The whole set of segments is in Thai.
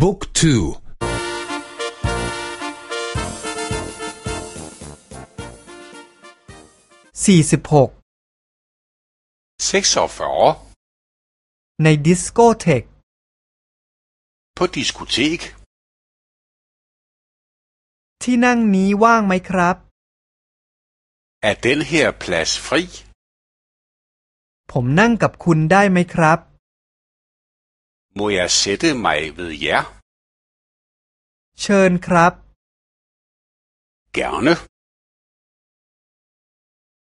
บุ๊กทูสี่สิบหกในดิสโกเทก på diskotek ที่นั่งนี้ว่างไหมครับ Er den her plads fri? ผมนั่งกับคุณได้ไหมครับ Må jeg sætte mig ved jer? เชิญครับ Gerne.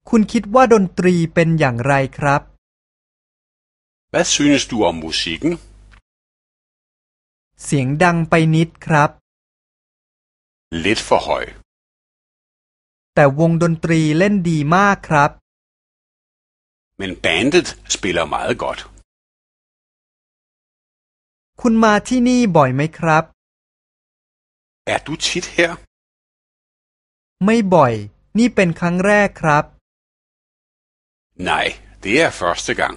คุณคิดว่าดนตรีเป็นอย่างไรครับ Hvad synes du om musikken? เสียงดังไปนิดครับ Lidt for høj. แต่วงดนตรีเล่นดีมากครับ Men bandet spiller meget godt. คุณมาที่นี่บ่อยไหมครับ Er du tit her? ไม่บ่อย นี่เป็นครั้งแรกครับ Nej, det er første gang.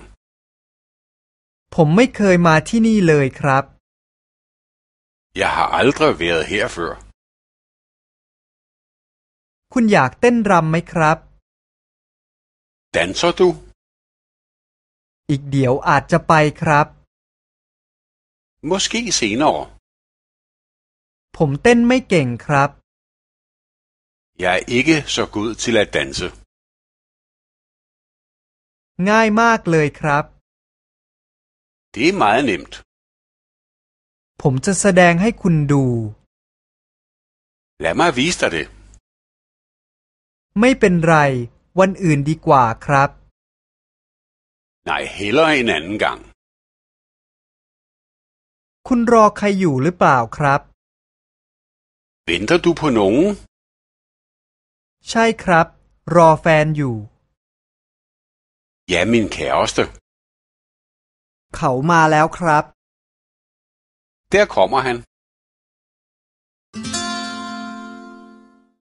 ผมไม่เคยมาที่นี่เลยครับ Jeg har aldrig været her før. คุณอยากเต้นรำไหมครับ Danser du? อีกเดี๋ยวอาจจะไปครับ Måske senere. ผมเต้นไม่เก่งครับ Jeg er ikke så god til at danse. ง่ายมากเลยครับ Det er meget nemt. ผมจะแสดงให้คุณดู Lad mig vise dig det. ไม่เป็นไร วันอื่นดีกว่าครับ Nej, hellere en anden gang. คุณรอใครอยู่หรือเปล่าครับ Venter du på nogen? ใช่ครับ รอแฟนอยู่ Ja, min kæreste. เขามาแล้วครับ Der kommer han.